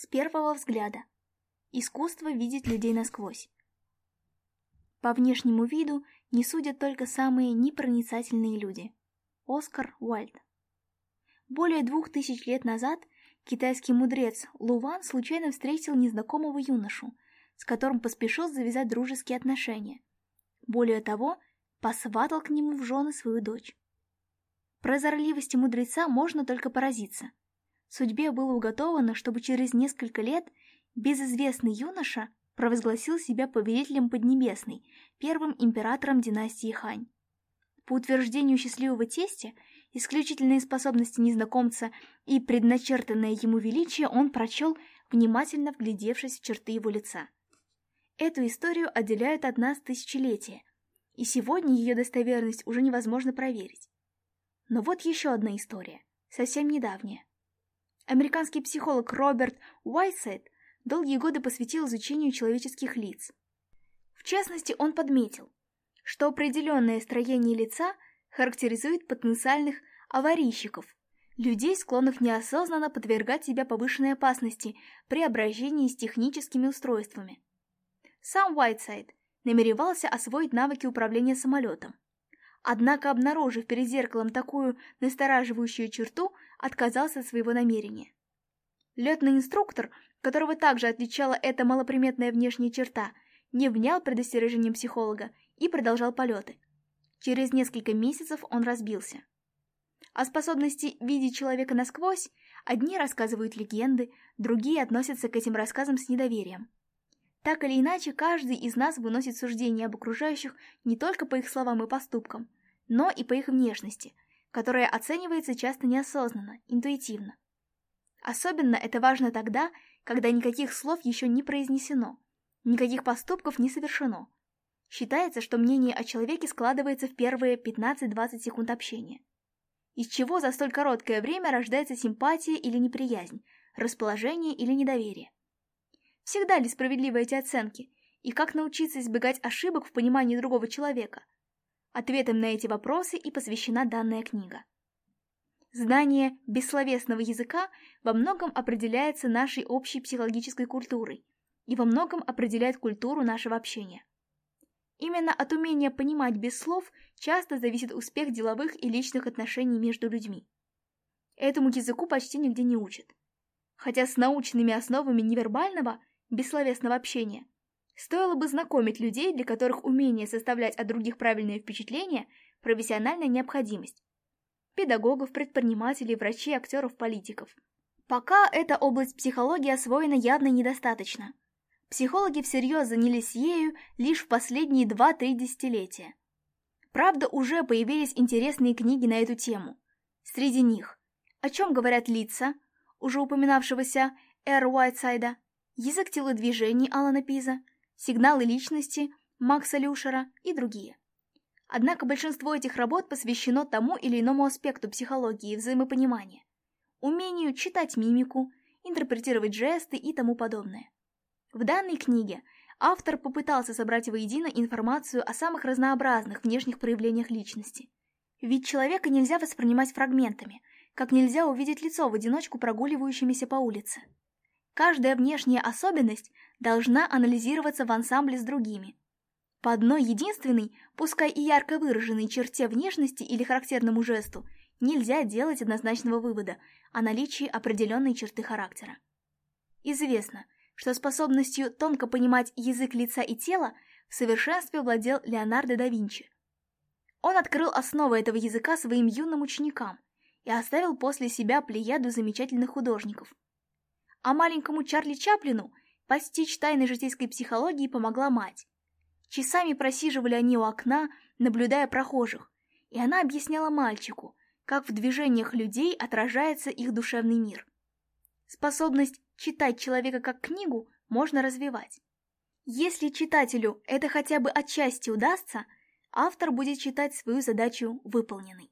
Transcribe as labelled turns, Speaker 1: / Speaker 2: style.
Speaker 1: с первого взгляда. Искусство видеть людей насквозь. По внешнему виду не судят только самые непроницательные люди. Оскар Уальд. Более двух тысяч лет назад китайский мудрец Луван случайно встретил незнакомого юношу, с которым поспешил завязать дружеские отношения. Более того, посватал к нему в жены свою дочь. Прозорливости мудреца можно только поразиться – Судьбе было уготовано, чтобы через несколько лет безызвестный юноша провозгласил себя повелителем Поднебесной, первым императором династии Хань. По утверждению счастливого тестя, исключительные способности незнакомца и предначертанное ему величие он прочел, внимательно вглядевшись в черты его лица. Эту историю отделяют от нас тысячелетия, и сегодня ее достоверность уже невозможно проверить. Но вот еще одна история, совсем недавняя. Американский психолог Роберт Уайсайд долгие годы посвятил изучению человеческих лиц. В частности, он подметил, что определенное строение лица характеризует потенциальных аварийщиков, людей, склонных неосознанно подвергать себя повышенной опасности при обращении с техническими устройствами. Сам Уайтсайд намеревался освоить навыки управления самолетом. Однако, обнаружив перед зеркалом такую настораживающую черту, отказался от своего намерения. Летный инструктор, которого также отличала эта малоприметная внешняя черта, не внял предостережением психолога и продолжал полеты. Через несколько месяцев он разбился. О способности видеть человека насквозь одни рассказывают легенды, другие относятся к этим рассказам с недоверием. Так или иначе, каждый из нас выносит суждения об окружающих не только по их словам и поступкам, но и по их внешности – которое оценивается часто неосознанно, интуитивно. Особенно это важно тогда, когда никаких слов еще не произнесено, никаких поступков не совершено. Считается, что мнение о человеке складывается в первые 15-20 секунд общения. Из чего за столь короткое время рождается симпатия или неприязнь, расположение или недоверие. Всегда ли справедливы эти оценки, и как научиться избегать ошибок в понимании другого человека – Ответом на эти вопросы и посвящена данная книга. Знание бессловесного языка во многом определяется нашей общей психологической культурой и во многом определяет культуру нашего общения. Именно от умения понимать без слов часто зависит успех деловых и личных отношений между людьми. Этому языку почти нигде не учат. Хотя с научными основами невербального, бессловесного общения – Стоило бы знакомить людей, для которых умение составлять от других правильные впечатления – профессиональная необходимость. Педагогов, предпринимателей, врачей, актеров, политиков. Пока эта область психологии освоена явно недостаточно. Психологи всерьез занялись ею лишь в последние 2-3 десятилетия. Правда, уже появились интересные книги на эту тему. Среди них «О чем говорят лица», уже упоминавшегося Эр Уайтсайда, «Язык телодвижений» Алана Пиза, сигналы личности Макса Люшера и другие. Однако большинство этих работ посвящено тому или иному аспекту психологии и взаимопонимания, умению читать мимику, интерпретировать жесты и тому подобное. В данной книге автор попытался собрать воедино информацию о самых разнообразных внешних проявлениях личности. Ведь человека нельзя воспринимать фрагментами, как нельзя увидеть лицо в одиночку прогуливающимися по улице. Каждая внешняя особенность должна анализироваться в ансамбле с другими. По одной единственной, пускай и ярко выраженной черте внешности или характерному жесту, нельзя делать однозначного вывода о наличии определенной черты характера. Известно, что способностью тонко понимать язык лица и тела в совершенстве владел Леонардо да Винчи. Он открыл основы этого языка своим юным ученикам и оставил после себя плеяду замечательных художников – а маленькому Чарли Чаплину постичь тайны житейской психологии помогла мать. Часами просиживали они у окна, наблюдая прохожих, и она объясняла мальчику, как в движениях людей отражается их душевный мир. Способность читать человека как книгу можно развивать. Если читателю это хотя бы отчасти удастся, автор будет считать свою задачу выполненной.